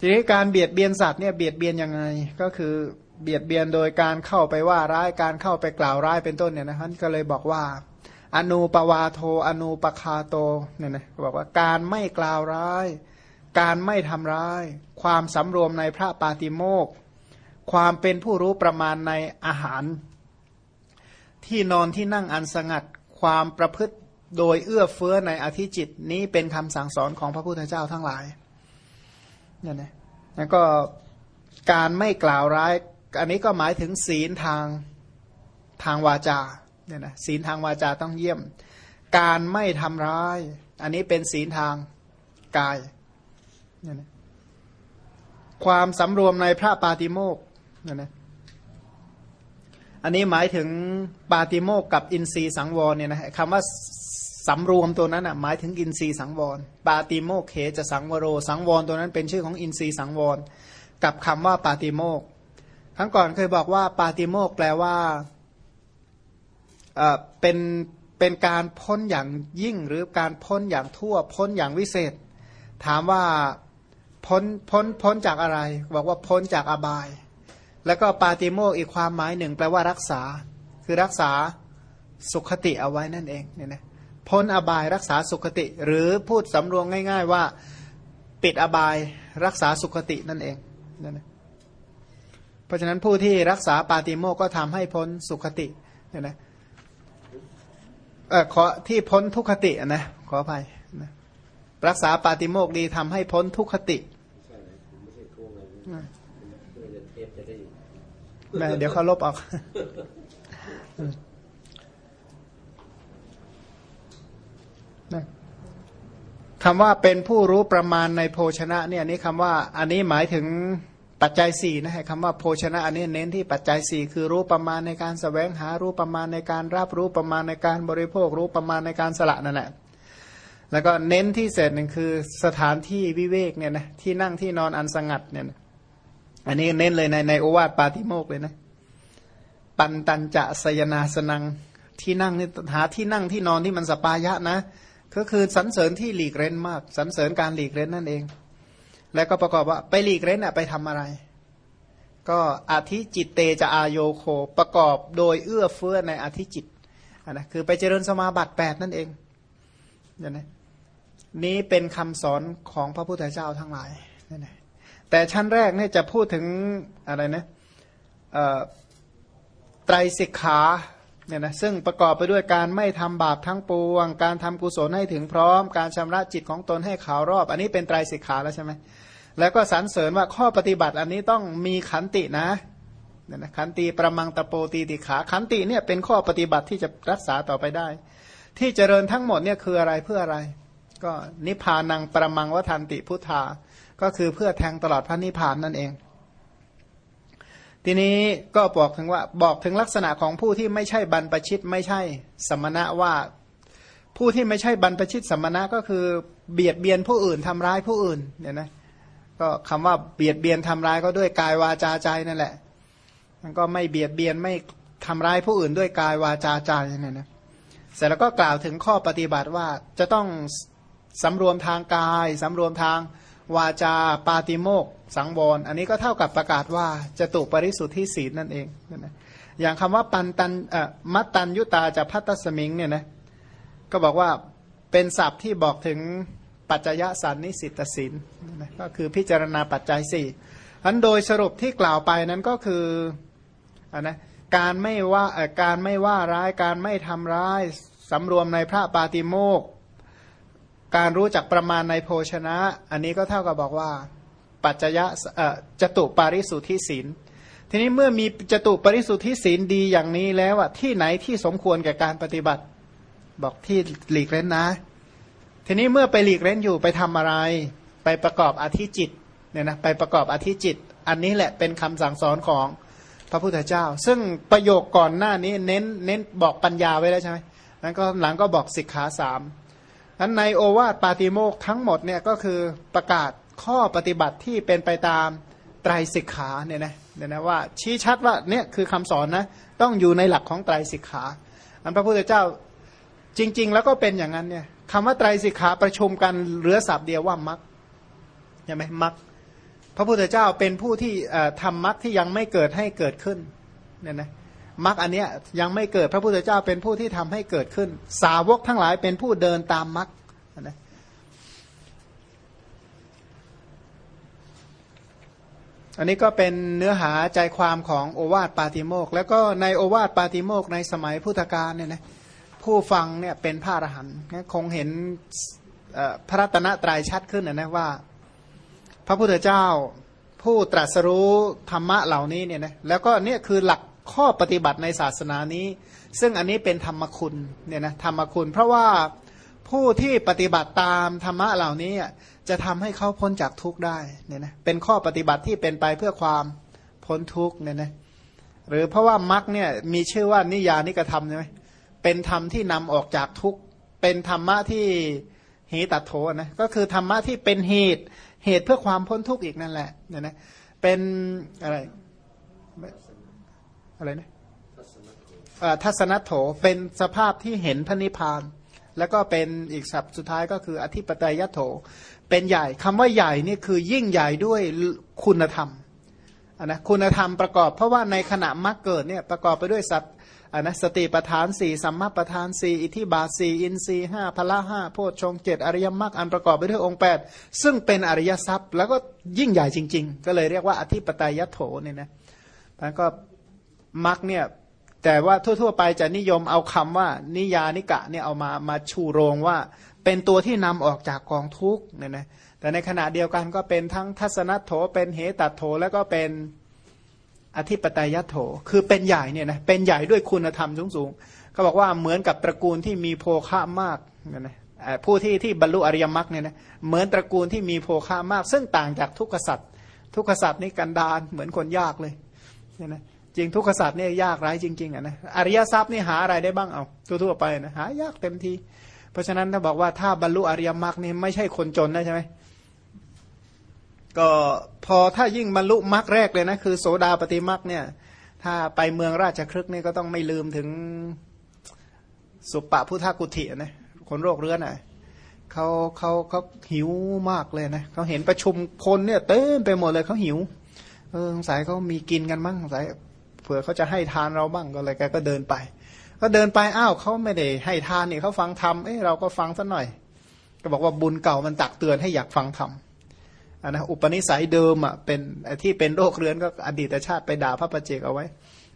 ทีนี้การเบียดเบียนสัตว์เนี่ยเบียดเบียนยังไงก็คือเบียดเบียนโดยการเข้าไปว่าร้ายการเข้าไปกล่าวร้ายเป็นต้นเนี่ยนะท่านก็เลยบอกว่า อนูปวาโทอนูปคาโตเนี่ยนะบอกว่าการไม่กล่าวร้าย การไม่ทำร้าย ความสำรวมในพระปาติโมกความเป็นผู้รู้ประมาณในอาหาร ที่นอนที่นั่งอันสงัด ความประพฤติโดยเอื้อเฟื้อในอธิจิตนี้เป็นคำสั่งสอนของพระพุทธเจ้าทั้งหลาย เนี่ยนะแล้วก็การไม่กล่าวร้าย อันนี้ก็หมายถึงศีลทางทางวาจาเนี่ยนะศีลทางวาจาต้องเยี่ยม การไม่ทำร้าย อันนี้เป็นศีลทางกายเนี่ยนะความสำรวมในพระปาติโมกเนี่ยนะอันนี้หมายถึงปาติโมกกับอินทรีสังวรเนี่ยนะคำว่า สำรวมตัวนั้นอะหมายถึงอินทรีสังวร ปาติโมกเขจะสังวโร สังวรตัวนั้นเป็นชื่อของอินทรีสังวร กับคำว่าปาติโมกครั้งก่อนเคยบอกว่า ปาติโมกแปลว่าเอ่อเป็นเป็นการพ้นอย่างยิ่งหรือการพ้นอย่างทั่ว พ้นอย่างวิเศษ ถามว่าพ้นพ้นพ้นจากอะไร บอกว่าพ้นจากอบาย แล้วก็ปาติโมกอีกความหมายหนึ่ง แปลว่ารักษา คือรักษาสุขติเอาไว้นั่นเองเนี่ยนะ พ้นอบายรักษาสุขติ หรือพูดสำรวมง่าย ๆ ว่าปิดอบายรักษาสุขตินั่นเองนั่นนะเพราะฉะนั้นผู้ที่รักษาปาติโมกก็ทำให้พ้นสุขติเนี่ยนะเออขอที่พ้นทุกขตินะขออภัยนะรักษาปาติโมกดีทำให้พ้นทุกขติแม่เดี๋ยวเขาลบออก คำว่าเป็นผู้รู้ประมาณในโภชนะเนี่ยนี่คำว่าอันนี้หมายถึงปัจจัยสี่นะฮะคำว่าโภชนะอันนี้เน้นที่ปัจจัยสี่คือรู้ประมาณในการสแสวงหารู้ประมาณในการรับรู้ประมาณในการบริโภค รู้ประมาณในการสละนั่นแหละแล้วก็เน้นที่เศษหนึ่งคือสถานที่วิเวกเนี่ยนะที่นั่งที่นอนอันสงัดเนี่ยนะอันนี้เน้นเลยในในโอวาทปาติโมกเลยนะปันตันจะสยนาสนังที่นั่งนี่หาที่นั่งที่นอนที่มันสปายะนะ ก็คือสรรเสริญที่หลีกเร้นมากสรรเสริญการหลีกเร้นนั่นเอง แล้วก็ประกอบว่าไปหลีกเร้นอะไปทำอะไร ก็อธิจิตเตจะอายโยโคประกอบโดยเอื้อเฟื้อในอธิจิตนะคือไปเจริญสมาบัติแปดนั่นเองเนี่ยนะนี้เป็นคำสอนของพระพุทธเจ้าทั้งหลายนี่นะแต่ชั้นแรกเนี่ยจะพูดถึงอะไรนะไตรสิกขา เนี่ยนะซึ่งประกอบไปด้วยการไม่ทำบาปทั้งปวง การทำกุศลให้ถึงพร้อม การชำระจิตของตนให้ขาวรอบ อันนี้เป็นไตรสิกขาแล้วใช่ไหมแล้วก็สรรเสริญว่าข้อปฏิบัติอันนี้ต้องมีขันตินะเนี่ยนะขันติประมังตะโปตีติขาขันติเนี่ยเป็นข้อปฏิบัติที่จะรักษาต่อไปได้ ที่เจริญทั้งหมดเนี่ยคืออะไรเพื่ออะไร ก็นิพพานังประมังวัฏันติพุทธาก็คือเพื่อแทงตลอดพระนิพพานนั่นเอง ทีนี้ก็บอกถึงว่าบอกถึงลักษณะของผู้ที่ไม่ใช่บรรพชิตไม่ใช่สมณะว่า ผู้ที่ไม่ใช่บรรพชิตสมณะก็คือเบียดเบียนผู้อื่นทำร้ายผู้อื่นเนี่ยนะก็คำว่าเบียดเบียนทำร้ายก็ด้วยกายวาจาใจนั่นแหละ มันก็ไม่เบียดเบียนไม่ทำร้ายผู้อื่นด้วยกายวาจาใจเนี่ยนะเสร็จแล้วก็กล่าวถึงข้อปฏิบัติว่าจะต้องสำรวมทางกายสำรวมทาง วาจาปาติโมกสังวรอันนี้ก็เท่ากับประกาศว่าจะตุปริสุทธิศีลนั่นเองนะอย่างคำว่าปันตันมัตตัญยุตาจะพัตสมิงเนี่ยนะก็บอกว่าเป็นศัพท์ที่บอกถึงปัจจยสันนิสิตศีลนะก็คือพิจารณาปัจจัยสี่อันโดยสรุปที่กล่าวไปนั้นก็คืออันนะการไม่ว่าการไม่ว่าร้ายการไม่ทำร้ายสำรวมในพระปาติโมก การรู้จักประมาณในโภชนะ อันนี้ก็เท่ากับบอกว่า ปัจจยะจตุปาริสุทธิศีลทีนี้เมื่อมีจตุปาริสุทธิศีลดีอย่างนี้แล้วอะที่ไหนที่สมควรแก่การปฏิบัติ บอกที่หลีกเล่นนะ ทีนี้เมื่อไปหลีกเล่นอยู่ไปทำอะไร ไปประกอบอธิจิตเนี่ยนะไปประกอบอธิจิต อันนี้แหละเป็นคำสั่งสอนของพระพุทธเจ้า ซึ่งประโยคก่อนหน้านี้เน้นเน้นบอกปัญญาไว้แล้วใช่ไหมนั้นก็หลังก็บอกสิกขาสาม นั้นในโอวาทปาติโมกทั้งหมดเนี่ยก็คือประกาศข้อปฏิบัติที่เป็นไปตามไตรสิกขาเนี่ยนะเนี่ยนะว่าชี้ชัดว่าเนี่ยคือคำสอนนะต้องอยู่ในหลักของไตรสิกขาอันพระพุทธเจ้าจริง ๆ แล้วก็เป็นอย่างนั้นเนี่ยคำว่าไตรสิกขาประชุมกันเหลือสับเดียวว่ามักใช่ไหมมักพระพุทธเจ้าเป็นผู้ที่ทำมรรคที่ยังไม่เกิดให้เกิดขึ้นเนี่ยนะ มรรคอันเนี้ยยังไม่เกิดพระพุทธเจ้าเป็นผู้ที่ทำให้เกิดขึ้น สาวกทั้งหลายเป็นผู้เดินตามมรรคนะอันนี้ก็เป็นเนื้อหาใจความของโอวาทปาติโมก แล้วก็ในโอวาทปาติโมกในสมัยพุทธกาลเนี่ยนะผู้ฟังเนี่ยเป็นพระอรหันต์คงเห็นพระรัตนตรัยชัดขึ้นนะนะว่า พระพุทธเจ้าผู้ตรัสรู้ธรรมะเหล่านี้เนี่ยนะแล้วก็เนี่ยคือหลัก ข้อปฏิบัติในศาสนานี้ ซึ่งอันนี้เป็นธรรมคุณเนี่ยนะธรรมคุณ เพราะว่าผู้ที่ปฏิบัติตามธรรมะเหล่านี้จะทำให้เขาพ้นจากทุกข์ได้เนี่ยนะเป็นข้อปฏิบัติที่เป็นไปเพื่อความพ้นทุกข์เนี่ยนะหรือเพราะว่ามรรคเนี่ยมีชื่อว่านิยานิกระทำใช่ไหมเป็นธรรมที่นำออกจากทุกข์เป็นธรรมะที่เหตัดโถนะก็คือธรรมะที่เป็นเหตุเหตุเพื่อความพ้นทุกข์อีกนั่นแหละเนี่ยนะเป็นอะไร อะไรนะทัศนโถเป็นสภาพที่เห็นพระนิพพาน แล้วก็เป็นอีกศัพท์สุดท้ายก็คืออธิปไตยโถ เป็นใหญ่คำว่าใหญ่นี่คือยิ่งใหญ่ด้วยคุณธรรมนะคุณธรรมประกอบ เพราะว่าในขณะมรรคเกิดเนี่ยประกอบไปด้วยสัตอันนะสติปทานสี่สัมมาปทานสี่อิทิบาสี่อินทรีห้าพละห้าโพชฌงเจ็ดอริยมรรคอันประกอบไปด้วยองค์แปดซึ่งเป็นอริยทรัพย์ แล้วก็ยิ่งใหญ่จริง ๆ ก็เลยเรียกว่าอธิปไตยโถเนี่ยนะแล้วก็ มรรคเนี่ยแต่ว่าทั่ว ๆ ไปจะนิยมเอาคำว่านิยานิกะเนี่ยเอามามาชูโรงว่า เป็นตัวที่นำออกจากกองทุกเนี่ยนะแต่ในขณะเดียวกันก็เป็นทั้งทัศนโถเป็นเหตัดโถแล้วก็เป็นอธิปไตยโถ คือเป็นใหญ่เนี่ยนะเป็นใหญ่ด้วยคุณธรรมสูงสูงเขาบอกว่าเหมือนกับตระกูลที่มีโภคะมากเนี่ยนะผู้ที่ที่บรรลุอริยมรรคเนี่ยนะเหมือนตระกูลที่มีโภคะมาก ซึ่งต่างจากทุกขสัตว์ทุกขสัตว์นี่กันดานเหมือนคนยากเลยเนี่ยนะ จริงทุกขสัตว์นี่ยากไร้จริงๆอะนะอริยทรัพย์นี่หาอะไรได้บ้างเอาทั่วๆไปนะหายากเต็มทีเพราะฉะนั้นถ้าบอกว่าถ้าบรรลุอริยมรรคนี่ไม่ใช่คนจนนะใช่ไหมก็พอถ้ายิ่งบรรลุมรรคแรกเลยนะคือโสดาปฏิมรรคเนี่ย ถ้าไปเมืองราชครึกนี่ก็ต้องไม่ลืมถึงสุปปะพุทธกุฏินะคนโรคเรื้อนอะเขาเขาเขาหิวมากเลยนะเขาเห็นประชุมคนเนี่ยเต็มไปหมดเลยเขาหิวเออสงสัยเขามีกินกันมั้งสงสัย เผื่อเขาจะให้ทานเราบ้างก็เลยแกก็เดินไป ก็เดินไปอ้าวเขาไม่ได้ให้ทานนี่เขาฟังธรรมเอ้เราก็ฟังสัหน่อย ก็บอกว่าบุญเก่ามันตักเตือนให้อยากฟังธรรมอันนะอุปนิสัยเดิมอะเป็นที่เป็นโรคเรื้อนก็อดีตชาติไปด่าพระประเจกเอาไว้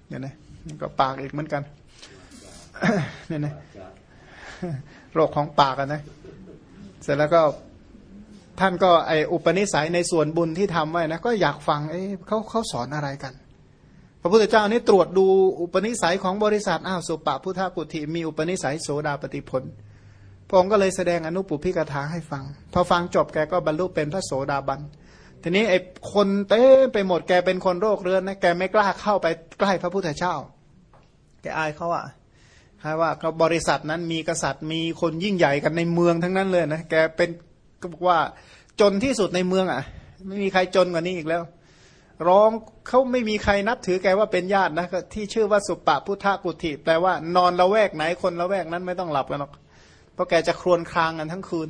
เนี่ยนะก็ปากอีกเหมือนกันเนี่ยนะโรคของปากอะนะเสร็จแล้วก็ท่านก็ไออุปนิสัยในส่วนบุญที่ทำไว้นะก็อยากฟังเอ้เขาเขาสอนอะไรกัน ระพุทธเจ้านี่ตรวจดูอุปนิสัยของบริษัทอ้าวสุปะพุทธกุฏิมีอุปนิสัยโสดาปฏิผลพระองค์ก็เลยแสดงอนุปุพิกถาให้ฟัง พอฟังจบแกก็บรรลุเป็นพระโสดาบัน ทีนี้ไอ้คนเต้ไปหมดแกเป็นคนโรคเรื้อนนะแกไม่กล้าเข้าไปใกล้พระพุทธเจ้า แกอายเขาอะครว่าเขาบริษัทนั้นมีกษัตริย์มีคนยิ่งใหญ่กันในเมืองทั้งนั้นเลยนะแกเป็นก็บอกว่าจนที่สุดในเมืองอะ ไม่มีใครจนกว่านี้อีกแล้ว ร้องเขาไม่มีใครนับถือแกว่าเป็นญาตินะที่ชื่อว่าสุปปะพุทธกุฏิแปลว่านอนละแวกไหนคนละแวกนั้นไม่ต้องหลับกันหรอกเพราะแกจะครวญครางกันทั้งคืน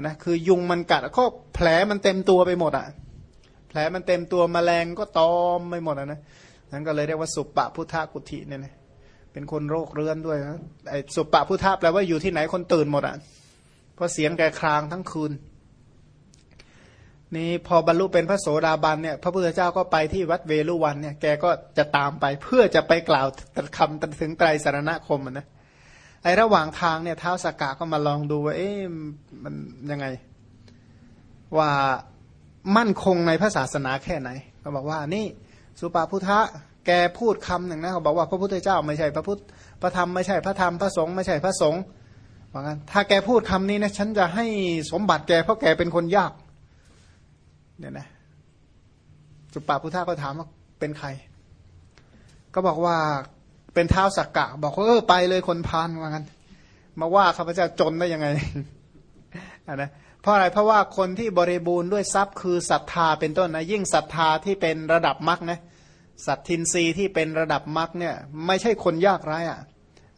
นะคือยุงมันกัดก็แผลมันเต็มตัวไปหมดอะ แผลมันเต็มตัวมแมลงก็ตอมไปหมดอะนะนั้นก็เลยเรียกว่าสุปปะพุทธกุฏิเนี่ยนะเป็นคนโรคเรื้อนด้วยนะไอ้สุปปะพุทธแปลว่าอยู่ที่ไหนคนตื่นหมดอะเพราะเสียงแกครางทั้งคืน นี่พอบรรลุเป็นพระโสดาบันเนี่ยพระพุทธเจ้าก็ไปที่วัดเวลุวันเนี่ยแกก็จะตามไปเพื่อจะไปกล่าวคำถึงไตรสารณคมนะไอระหว่างทางเนี่ยเท้าสากาก็มาลองดูว่าเอ๊ะมันยังไง ว่ามั่นคงในพระศาสนาแค่ไหนเขาบอกว่านี่สุปาพุทธะแกพูดคำหนึ่งนะเขาบอกว่าพระพุทธเจ้าไม่ใช่พระพุทธพระธรรมไม่ใช่พระธรรมพระสงฆ์ไม่ใช่พระสงฆ์ว่างั้นถ้าแกพูดคำนี้นะฉันจะให้สมบัติแกเพราะแกเป็นคนยาก เนี่ยนะสุปาพุทธะก็ถามว่าเป็นใคร ก็บอกว่าเป็นเท้าสักกะ บอกว่าเออไปเลยคนพานว่างั้น มาว่าข้าพเจ้าจนได้ยังไงนะเพราะอะไรเพราะว่าคนที่บริบูรณ์ด้วยทรัพย์คือศรัทธาเป็นต้นนะยิ่งศรัทธาที่เป็นระดับมรรคนะสัตทินรีที่เป็นระดับมรรคเนี่ย ไม่ใช่คนยากไร้อะ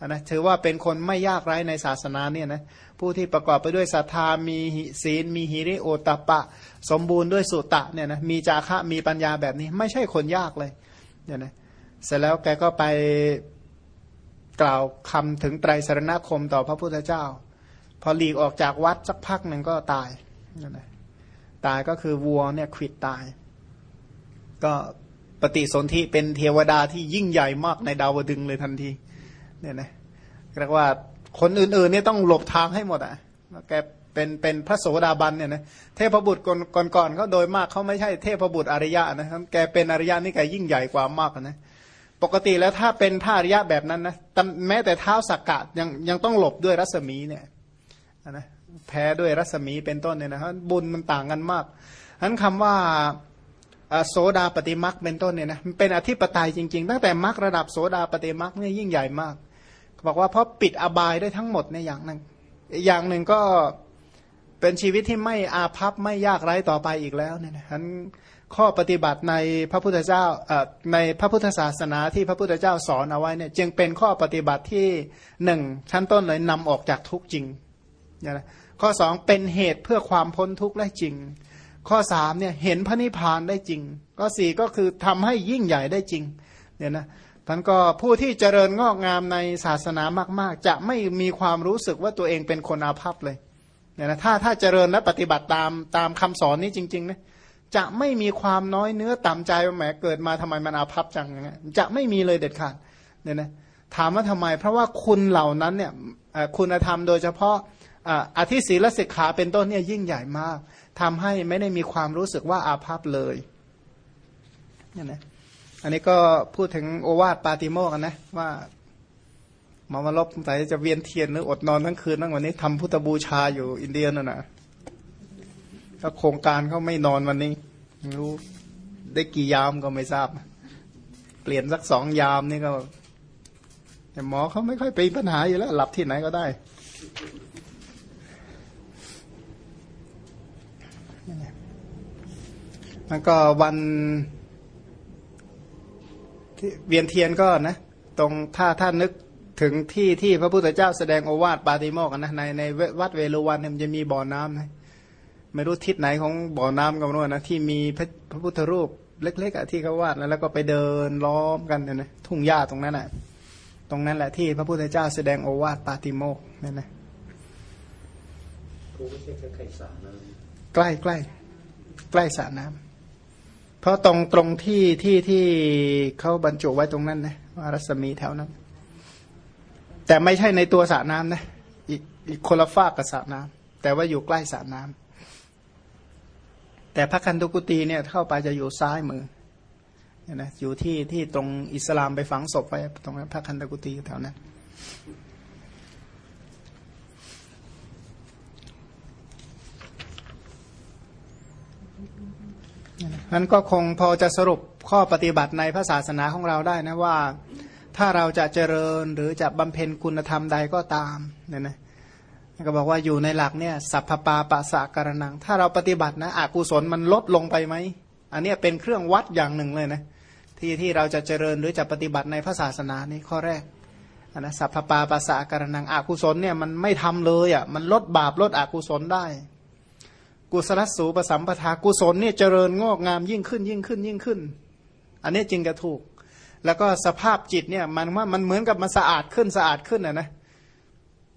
นะถือว่าเป็นคนไม่ยากไร้ในศาสนาเนี่ยนะผู้ที่ประกอบไปด้วยศรัทธามีศีล มีหิริโอตปะ สมบูรณ์ด้วยสุตะเนี่ยนะมีจาคะมีปัญญาแบบนี้ ไม่ใช่คนยากเลยเนี่ยนะเสร็จแล้วแกก็ไปกล่าวคำถึงไตรสรณคมต่อพระพุทธเจ้า พอหลีกออกจากวัดสักพักหนึ่งก็ตายเนี่ยนะตายก็คือวัวเนี่ยขิดตาย ก็ปฏิสนธิเป็นเทวดาที่ยิ่งใหญ่มากในดาวดึงเลยทันที เนี่ยนะเรียกว่าคนอื่นๆเนี่ยต้องหลบทางให้หมดอะแกเป็นเป็นพระโสดาบันเนี่ยนะเทพบุตรก่อนก่อนเขาโดยมากเขาไม่ใช่เทพบุตรอริยะนะครับแกเป็นอริยะนี่แกยิ่งใหญ่กว่ามากนะปกติแล้วถ้าเป็นพระอริยะแบบนั้นนะแม้แต่เท้าสักกะยังยังต้องหลบด้วยรัศมีเนี่ยนะแพ้ด้วยรัศมีเป็นต้นเนี่ยนะครับบุญมันต่างกันมากฉะนั้นคำว่าโสดาปฏิมักเป็นต้นเนี่ยนะเป็นอธิปไตยจริงๆ ตั้งแต่มักระดับโสดาปฏิมักเนี่ยยิ่งใหญ่มาก บอกว่าเพราะปิดอบายได้ทั้งหมดในอย่างหนึ่งอย่างหนึ่งก็เป็นชีวิตที่ไม่อาภัพไม่ยากไร้ต่อไปอีกแล้วเนี่ยนะฉะนั้นข้อปฏิบัติในพระพุทธเจ้าในพระพุทธศาสนาที่พระพุทธเจ้าสอนเอาไว้เนี่ยจึงเป็นข้อปฏิบัติที่หนึ่งชั้นต้นเลยนำออกจากทุกจริงนะข้อสองเป็นเหตุเพื่อความพ้นทุกข์ได้จริง ข้อสามเนี่ยเห็นพระนิพพานได้จริง ข้อสี่ก็คือทำให้ยิ่งใหญ่ได้จริงเนี่ยนะ ท่านก็ผู้ที่เจริญงอกงามในศาสนามาก ๆ จะไม่มีความรู้สึกว่าตัวเองเป็นคนอาภัพเลยเนี่ยนะถ้าถ้าเจริญและปฏิบัติตามตามคำสอนนี้จริงๆนะจะไม่มีความน้อยเนื้อต่ำใจว่าแหมเกิดมาทำไมมันอาภัพจังอย่างเงี้ยจะไม่มีเลยเด็ดขาดเนี่ยนะถามว่าทำไม เพราะว่าคุณเหล่านั้นเนี่ยคุณธรรมโดยเฉพาะอธิศีลสิกขาเป็นต้นเนี่ยยิ่งใหญ่มากทำให้ไม่ได้มีความรู้สึกว่าอาภัพเลยเนี่ยนะ อันนี้ก็พูดถึงโอวาทปาติโมกันนะว่ามามาลบใส่จะเวียนเทียนหรืออดนอนทั้งคืนทั้งวันนี้ทำพุทธบูชาอยู่อินเดียนั่นนะก็โครงการเขาไม่นอนวันนี้ไม่รู้ได้กี่ยามก็ไม่ทราบ เปลี่ยนสักสองยามนี่ก็แต่หมอเขาไม่ค่อยเป็นปัญหาอยู่แล้ว หลับที่ไหนก็ได้แล้วก็วัน เวียนเทียนก็นะตรงถ้าท่านนึกถึงที่ที่พระพุทธเจ้าแสดงโอวาทปาติโมกนะในในวัดเวลุวันเนี่ยมันจะมีบ่อน้ำนะไม่รู้ทิศไหนของบ่อน้ำกันรู้นะที่มีพระพระพุทธรูปเล็กๆอะที่เขาวาดแล้วแล้วก็ไปเดินล้อมกันเนี่ยนะทุ่งหญ้าตรงนั้นแหะตรงนั้นแหละที่พระพุทธเจ้าแสดงโอวาทปาติโมกเนี่ยนะใกล้ใกล้ใกล้สระน้ำเพ ราะตรงตรงที่ที่ที่เขาบรรจุไว้ตรงนั้นนะว่ารัศมีแถวนั้น แต่ไม่ใช่ในตัวสระน้ำนะอีกอีกคนละฝากกับสระน้ำแต่ว่าอยู่ใกล้สระน้ำแต่พระคันตุกุตีเนี่ยเข้าไปจะอยู่ซ้ายมือเนี่ยนะอยู่ที่ที่ตรงอิสลามไปฝังศพไว้ตรงนั้นพระคันตุกุตีแถวนั้น นั้นก็คงพอจะสรุปข้อปฏิบัติในพระศาสนาของเราได้นะว่า ถ้าเราจะเจริญหรือจะบำเพ็ญคุณธรรมใดก็ตามเนี่ยนะก็บอกว่าอยู่ในหลักเนี่ยสัพพปาปะสะการนัง ถ้าเราปฏิบัตินะอกุศลมันลดลงไปไหม อันนี้เป็นเครื่องวัดอย่างหนึ่งเลยนะที่ที่เราจะเจริญหรือจะปฏิบัติในพระศาสนานี้ข้อแรกนะสัพพปาปะสะการนังอกุศลเนี่ยมันไม่ทำเลยอะมันลดบาปลดอกุศลได้ กุศลสูปสัมปทากุศลเนี่ยเจริญงอกงามยิ่งขึ้นยิ่งขึ้นยิ่งขึ้น อันนี้จริงจะถูก แล้วก็สภาพจิตเนี่ยมันว่ามันเหมือนกับมันสะอาดขึ้นสะอาดขึ้นนะนะ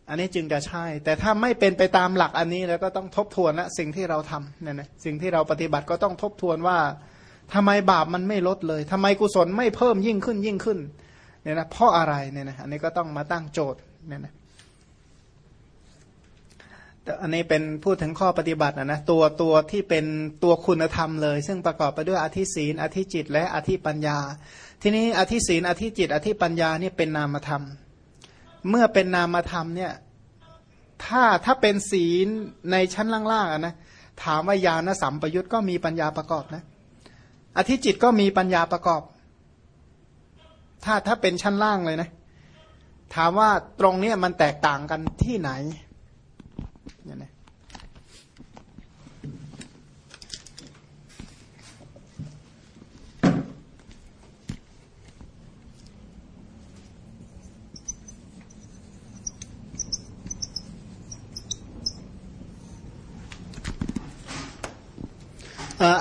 อันนี้จึงจะใช่ แต่ถ้าไม่เป็นไปตามหลักอันนี้แล้วก็ต้องทบทวนนะสิ่งที่เราทำเนี่ยนะสิ่งที่เราปฏิบัติก็ต้องทบทวนว่าทำไมบาปมันไม่ลดเลยทำไมกุศลไม่เพิ่มยิ่งขึ้นยิ่งขึ้นเนี่ยนะเพราะอะไรเนี่ยนะอันนี้ก็ต้องมาตั้งโจทย์เนี่ยนะ อันนี้เป็นพูดถึงข้อปฏิบัตินะนะตัวตัวที่เป็นตัวคุณธรรมเลย ซึ่งประกอบไปด้วยอธิศีนอธิจิต และอธิปัญญา ทีนี้อธิศีนอธิจิต อธิปัญญาเนี่ยเป็นนามธรรม เมื่อเป็นนามธรรมเนี่ยถ้าถ้าเป็นศีลในชั้นล่างๆนะถามว่าญาณสัมปยุตก็มีปัญญาประกอบนะอธิจิตก็มีปัญญาประกอบ ถ้าถ้าเป็นชั้นล่างเลยนะ ถามว่าตรงนี้มันแตกต่างกันที่ไหน เนี่ยนะ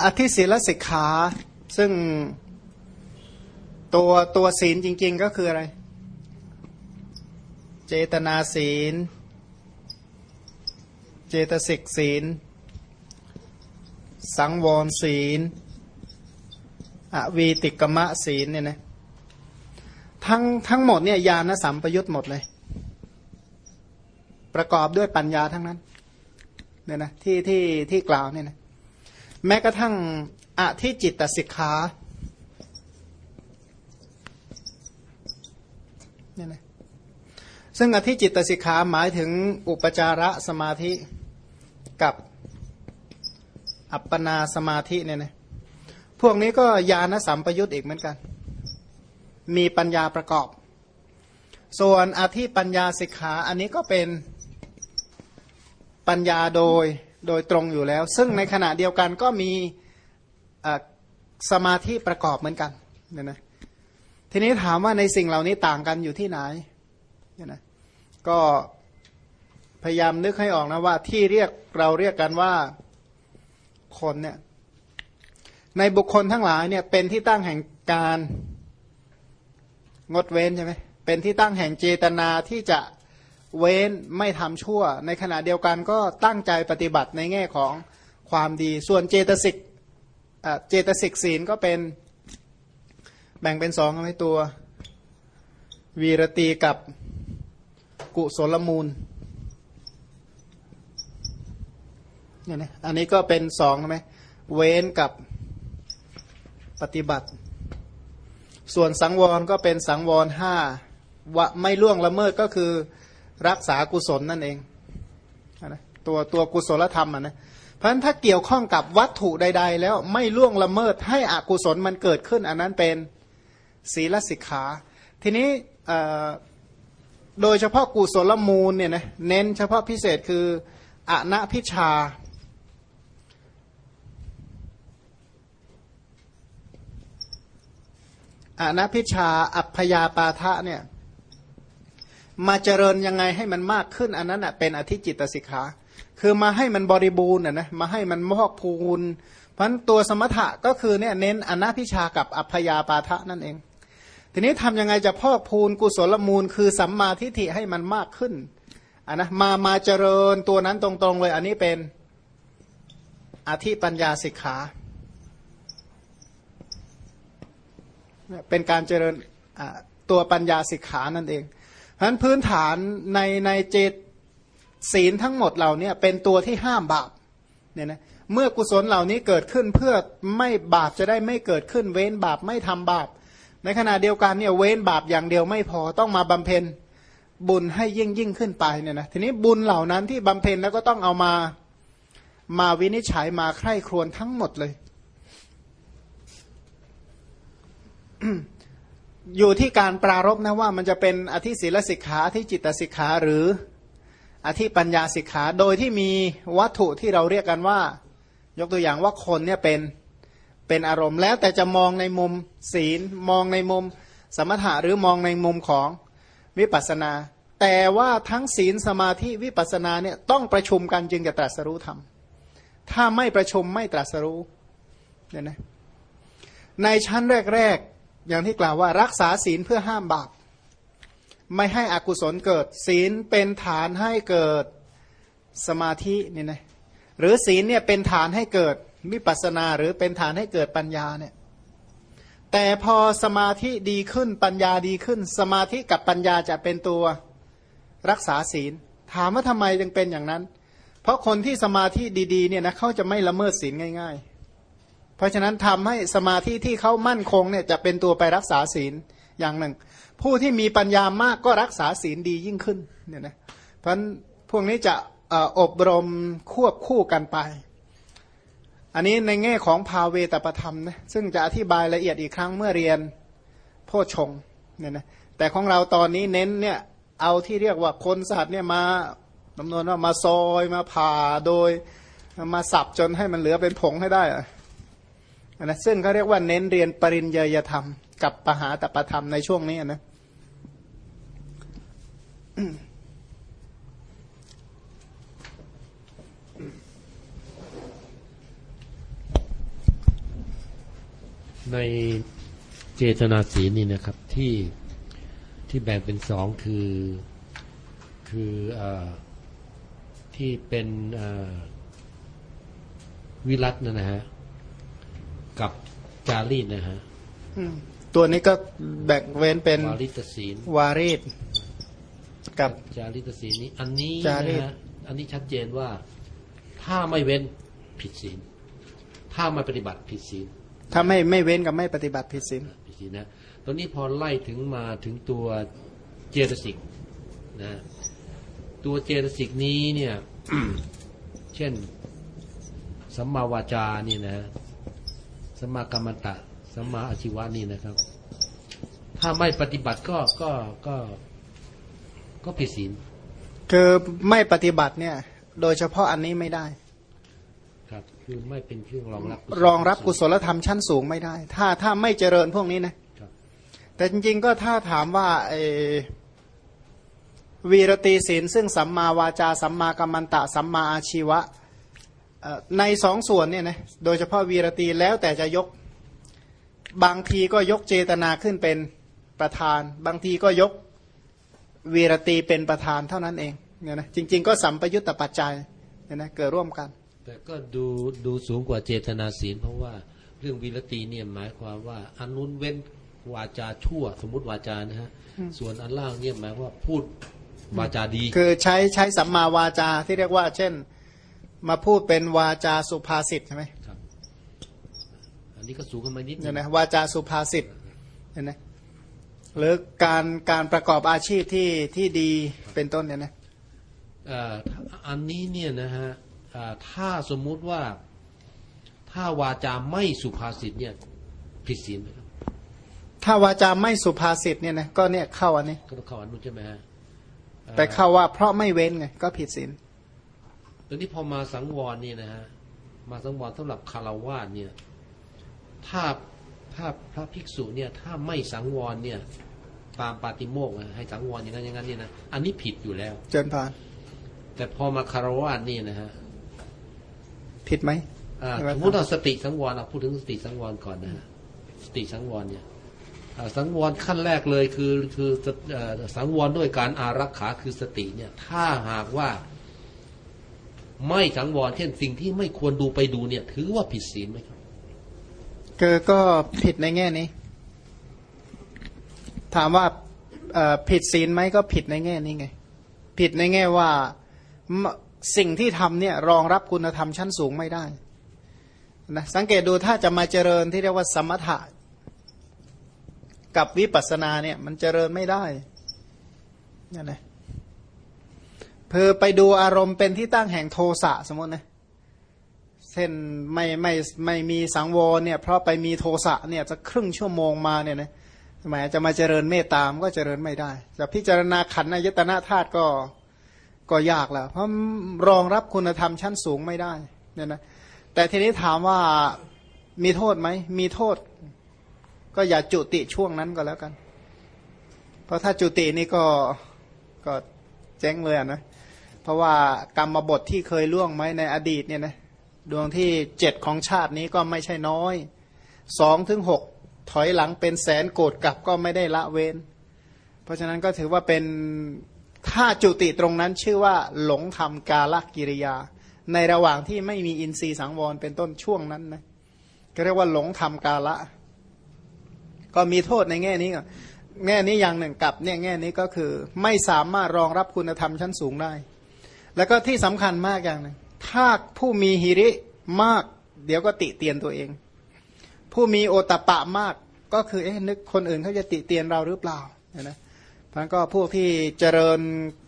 อธิศีลสิกขาซึ่งตัวตัวศีลจริง ๆ ก็คืออะไร เจตนาศีล เจตสิกศีล สังวรศีล อวีติกมะศีลเนี่ยนะทั้งทั้งหมดเนี่ยญาณสัมปยุตหมดเลย ประกอบด้วยปัญญาทั้งนั้นเนี่ยนะที่ที่ที่กล่าวเนี่ยนะแม้กระทั่งอธิจิตตสิกขาเนี่ยนะซึ่งอธิจิตตสิกขาหมายถึงอุปจาระสมาธิ กับอัปปนาสมาธิเนี่ยนะพวกนี้ก็ญาณสัมปยุตอีกเหมือนกัน มีปัญญาประกอบ ส่วนอธิปัญญาสิกขาอันนี้ก็เป็นปัญญาโดยโดยตรงอยู่แล้ว ซึ่งในขณะเดียวกันก็มีสมาธิประกอบเหมือนกันเนี่ยนะทีนี้ถามว่าในสิ่งเหล่านี้ต่างกันอยู่ที่ไหนเนี่ยนะก็ ยายามนึกให้ออกนะว่า ที่เรียกเราเรียกกันว่าคนเนี่ย ในบุคคลทั้งหลายเนี่ย เป็นที่ตั้งแห่งการงดเว้นใช่ไหมเป็นที่ตั้งแห่งเจตนาที่จะเว้นไม่ทำชั่ว ในขณะเดียวกันก็ตั้งใจปฏิบัติในแง่ของความดี ส่วนเจตสิกเจตสิกศีลก็เป็นแบ่งเป็นสองในตัว วีรตีกับกุศลมูล เนี่ยนะอันนี้ก็เป็นสองใช่ไหมเว้นกับปฏิบัติ ส่วนสังวรก็เป็นสังวรห้าวะไม่ล่วงละเมิดก็คือรักษากุศลนั่นเองนะตัวตัวกุศลธรรมอะนะเพราะฉะนั้นถ้าเกี่ยวข้องกับวัตถุใด ๆ แล้วไม่ล่วงละเมิดให้อกุศลมันเกิดขึ้น อันนั้นเป็นศีลสิกขา ทีนี้โดยเฉพาะกุศลมูลเนี่ยนะเน้นเฉพาะพิเศษคืออนัพิชา อนัพิชาอัพยาปาทะเนี่ยมาเจริญยังไงให้มันมากขึ้น อันนั้นเป็นอธิจิตสิกขาคือมาให้มันบริบูรณ์นะมาให้มันมอกพูนเพราะตัวสมถะก็คือเนี่ยเน้นอนัพิชากับอัพยาปาทะนั่นเอง ทีนี้ทำยังไงจะพอกพูนกุศลมูล คือสัมมาทิฏฐิให้มันมากขึ้นอันนะมามาเจริญตัวนั้นตรงๆเลย อันนี้เป็นอธิปัญญาสิกขา เป็นการเจริญตัวปัญญาสิกขานั่นเองเพราะนั้นพื้นฐานในในเจตศีลทั้งหมดเหล่านี้เป็นตัวที่ห้ามบาปเนี่ยนะเมื่อกุศลเหล่านี้เกิดขึ้นเพื่อไม่บาปจะได้ไม่เกิดขึ้น เว้นบาปไม่ทำบาป ในขณะเดียวกันเนี่ยเว้นบาปอย่างเดียวไม่พอต้องมาบำเพ็ญบุญให้ยิ่งยิ่งขึ้นไปเนี่ยนะทีนี้บุญเหล่านั้นที่บำเพ็ญแล้วก็ต้องเอามามาวินิจฉัยมาใคร่ครวญทั้งหมดเลย อยู่ที่การปรารบนะว่ามันจะเป็นอธิศีลสิกขาอธิจิตสิกขาหรืออธิปัญญาสิกขาโดยที่มีวัตถุที่เราเรียกกันว่า ยกตัวอย่างว่าคนเนี่ยเป็นเป็นอารมณ์แล้วแต่จะมองในมุมศีลมองในมุมสมถะหรือมองในมุมของวิปัสนา แต่ว่าทั้งศีลสมาธิวิปัสนาเนี่ยต้องประชุมกันจึงจะตรัสรู้ธรรมถ้าไม่ประชุมไม่ตรัสรู้เนี่ยนะในชั้นแรก อย่างที่กล่าวว่ารักษาศีลเพื่อห้ามบาปไม่ให้อกุศลเกิด ศีลเป็นฐานให้เกิดสมาธินี่นะหรือศีลเนี่ยเป็นฐานให้เกิดวิปัสนาหรือเป็นฐานให้เกิดปัญญาเนี่ยแต่พอสมาธิดีขึ้นปัญญาดีขึ้น สมาธิกับปัญญาจะเป็นตัวรักษาศีล ถามว่าทำไมจึงเป็นอย่างนั้น เพราะคนที่สมาธิดีๆเนี่ยนะเขาจะไม่ละเมิดศีลง่าย ๆ เพราะฉะนั้นทำให้สมาธิที่เขามั่นคงเนี่ยจะเป็นตัวไปรักษาศีลอย่างหนึ่ง ผู้ที่มีปัญญามากก็รักษาศีลดียิ่งขึ้นเนี่ยนะเพราะฉะนั้นพวกนี้จะอบรมควบคู่กันไป อันนี้ในแง่ของภาเวตประธรรมนะซึ่งจะอธิบายละเอียดอีกครั้งเมื่อเรียนโพชงเนี่ยนะแต่ของเราตอนนี้เน้นเนี่ยเอาที่เรียกว่าคนสัตว์เนี่ยมาจำนวนว่ามาซอยมาผ่าโดยมาสับจนให้มันเหลือเป็นผงให้ได้อะ นะซึ่งเขาเรียกว่าเน้นเรียนปริญญาธรรม กับปหาตประธรรมในช่วงนี้นะในเจตนาศีนี่นะครับที่ที่แบ่งเป็นสองคือคืออที่เป็นวิรัตนะนะฮะ กับจารีตนะฮะอืมตัวนี้ก็แบ่งเว้นเป็นวาริตศีลวารีตกับจาริตศีลนี้ อันนี้จารีตนะฮะอันนี้ชัดเจนว่าถ้าไม่เว้นผิดศีล ถ้าไม่ปฏิบัติผิดศีล ถ้าไม่ไม่เว้นกับไม่ปฏิบัติผิดศีลผิดศีลนะตอนนี้พอไล่ถึงมาถึงตัวเจตสิกนะตัวเจตสิกนี้เนี่ย เช่นสัมมาวาจานี่นะ สัมมากรรมตะสัมมาอาชีวะนี่นะครับ ถ้าไม่ปฏิบัติก็ก็ก็ก็ผิดศีลคือไม่ปฏิบัติเนี่ย โดยเฉพาะอันนี้ไม่ได้ ครับคือไม่เป็นเครื่องรองรับ รองรับกุศลธรรมชั้นสูงไม่ได้ ถ้าถ้าไม่เจริญพวกนี้นะครับแต่จริงๆก็ถ้าถามว่าเออวีรตีศีลซึ่งสัมมาวาจา สัมมากัมมันตะ สัมมาอาชีวะเอ่อ ในสองส่วนเนี่ยนะโดยเฉพาะวีรตีแล้วแต่จะยกบางทีก็ยกเจตนาขึ้นเป็นประธาน บางทีก็ยกวีรตีเป็นประธานเท่านั้นเองเนี่ยนะจริง ๆ ก็สัมปยุตตปัจจัยเนี่ยนะเกิดร่วมกัน แต่ก็ดูดูสูงกว่าเจตนาศีล เพราะว่าเรื่องวิรตีเนี่ยหมายความว่าอันนู้นเว้นวาจาชั่ว สมมติวาจานะฮะส่วนอันล่างเนี่ยหมายว่าพูดวาจาดี คือใช้ใช้สัมมาวาจาที่เรียกว่า เช่น มาพูดเป็นวาจาสุภาษิตใช่ไหมครับอันนี้ก็สูงขึ้นมานิดนึเนี่ยงนะวาจาสุภาษิตเห็นไหมหรือการการประกอบอาชีพที่ที่ดีเป็นต้นเนี่ยนะเอ่ออันนี้เนี่ยนะฮะเอ่อถ้าสมมุติว่าถ้าวาจาไม่สุภาษิตเนี่ยผิดศีลไหมครับถ้าวาจาไม่สุภาษิตเนี่ยนะก็เนี่ยเข้าอันนี้ก็ต้องเข้าอันนู้นใช่ไหมฮะอ่อแต่เข้าว่าเพราะไม่เว้นไงก็ผิดศีล ตอนนี้พอมาสังวรเนี่ยนะฮะ มาสังวรสำหรับคารวาสเนี่ย ถ้าถ้าพระภิกษุเนี่ย ถ้าไม่สังวรเนี่ย ตามปาติโมกข์อะให้สังวรอย่างนั้นอย่างนั้นเนี่ยนะ อันนี้ผิดอยู่แล้ว เจนพาน แต่พอมาคารวาสนี่นะฮะ ผิดไหมอ่าใช่ไหมสมมติเราสติสังวรเราพูดถึงสติสังวรก่อนนะฮะสติสังวรเนี่ยอ่าสังวรขั้นแรกเลยคือคือเอ่อสังวรด้วยการอารักขาคือสติเนี่ย ถ้าหากว่า ไม่สังวรเช่นสิ่งที่ไม่ควรดูไปดูเนี่ย ถือว่าผิดศีลไหมครับคือก็ผิดในแง่นี้ ถามว่าผิดศีลไหมก็ผิดในแง่นี้ไง ผิดในแง่ว่าสิ่งที่ทำเนี่ยรองรับคุณธรรมชั้นสูงไม่ได้นะสังเกตดูถ้าจะมาเจริญที่เรียกว่าสมถะกับวิปัสสนาเนี่ย มันเจริญไม่ได้เนี่ยนะ เพื่อไปดูอารมณ์เป็นที่ตั้งแห่งโทสะสมมตินะเช่นไม่ไม่ไม่มีสังวรเนี่ย เพราะไปมีโทสะเนี่ยจะครึ่งชั่วโมงมาเนี่ยนะทำไมจะมาเจริญเมตตามก็เจริญไม่ได้ จะพิจารณาขันธ์อายตนะธาตุก็ก็ยากแล้ว เพราะรองรับคุณธรรมชั้นสูงไม่ได้เนี่ยนะแต่ทีนี้ถามว่ามีโทษไหม มีโทษ ก็อย่าจุติช่วงนั้นก็แล้วกัน เพราะถ้าจุตินี่ก็ก็เจ๊งเลยอะนะ ราะว่ากรรมบทที่เคยล่วงไหมในอดีตเนี่ยนะดวงที่เจ็ดของชาตินี้ก็ไม่ใช่น้อยสองถึงหกถอยหลังเป็นแสนโกรธกลับก็ไม่ได้ละเว้น เพราะฉะนั้นก็ถือว่าเป็นถ้าจุติตรงนั้นชื่อว่าหลงทำกาลกิริยา ในระหว่างที่ไม่มีอินทรีย์สังวรเป็นต้นช่วงนั้นนะก็เรียกว่าหลงทำกาละ ก็มีโทษในแง่นี้แง่นี้อย่างหนึ่งกับเนี่ยแง่นี้ก็คือ ไม่สามารถรองรับคุณธรรมชั้นสูงได้ แล้วก็ที่สำคัญมากอย่างหนึ่งถ้าผู้มีหิริมาก เดี๋ยวก็ติเตียนตัวเอง ผู้มีโอตะปะมากก็คือเอ๊ะนึกคนอื่นเขาจะติเตียนเราหรือเปล่าเนี่ยนะพันก็พวกที่เจริญ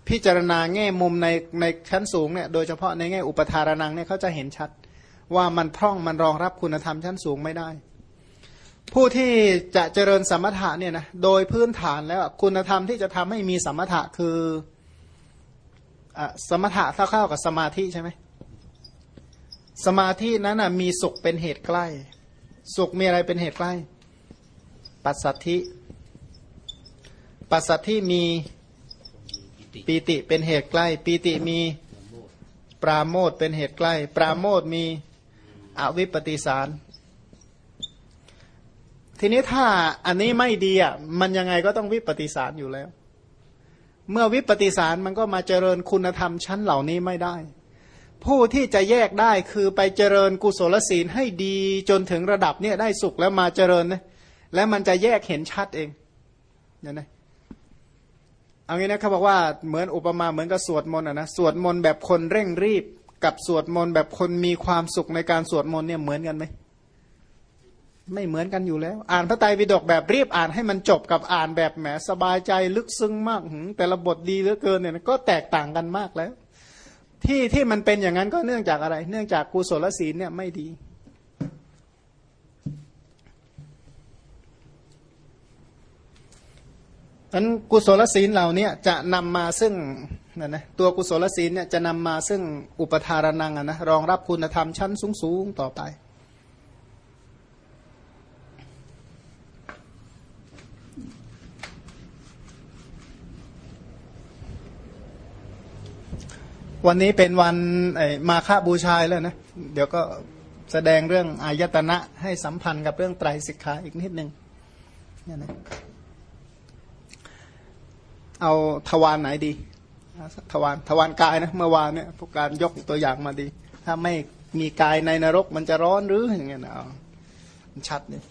พิจารณาแง่มุมในในชั้นสูงเนี่ยโดยเฉพาะในแง่อุปทารนังเนี่ยเขาจะเห็นชัด ว่ามันพร่องมันรองรับคุณธรรมชั้นสูงไม่ได้ ผู้ที่จะเจริญสมถะเนี่ยนะโดยพื้นฐานแล้วคุณธรรมที่จะทำให้มีสมถะคือ สมถะเท่าเข้ากับสมาธิใช่ไหมสมาธินั้นนะมีสุขเป็นเหตุใกล้ สุขมีอะไรเป็นเหตุใกล้ ปัสสัทธิ ปัสสัทธิมีปิติปีติเป็นเหตุใกล้ ปีติมีปราโมทเป็นเหตุใกล้ ปราโมทมีอวิปปิสาร ทีนี้ถ้าอันนี้ไม่ดีอะมันยังไงก็ต้องวิปฏิสารอยู่แล้ว เมื่อวิปฏิสารมันก็มาเจริญคุณธรรมชั้นเหล่านี้ไม่ได้ ผู้ที่จะแยกได้คือไปเจริญกุศลศีลให้ดีจนถึงระดับเนี่ยได้สุขแล้วมาเจริญนะแล้วมันจะแยกเห็นชัดเองเนี่ยนะเอางี้นะเขาบอกว่าเหมือนอุปมาเหมือนกับสวดมนต์นะสวดมนต์แบบคนเร่งรีบ กับสวดมนต์แบบคนมีความสุขในการสวดมนต์เนี่ยเหมือนกันไหม ไม่เหมือนกันอยู่แล้ว อ่านพระไตรปิฎกแบบรีบอ่านให้มันจบกับอ่านแบบแหมสบายใจลึกซึ้งมากแต่ละบทดีเหลือเกินเนี่ยก็แตกต่างกันมากแล้ว ที่ที่มันเป็นอย่างนั้นก็เนื่องจากอะไร เนื่องจากกุศลศีลเนี่ยไม่ดีนั้นกุศลศีลเหล่านี้จะนำมาซึ่งนะนะตัวกุศลศีลเนี่ยจะนำมาซึ่งอุปทารนังนะรองรับคุณธรรมชั้นสูงๆต่อไป วันนี้เป็นวันมาฆบูชายแล้วนะ เดี๋ยวก็แสดงเรื่องอายตนะให้สัมพันธ์กับเรื่องไตรสิกขาอีกนิดนึงเนี่ยนะเอาทวารไหนดีทวารทวารกายนะเมื่อวานเนี่ยพวกการยกตัวอย่างมาดี ถ้าไม่มีกายในนรกมันจะร้อนหรืออย่างเงี้ยนะเอามันชัดเนี่ย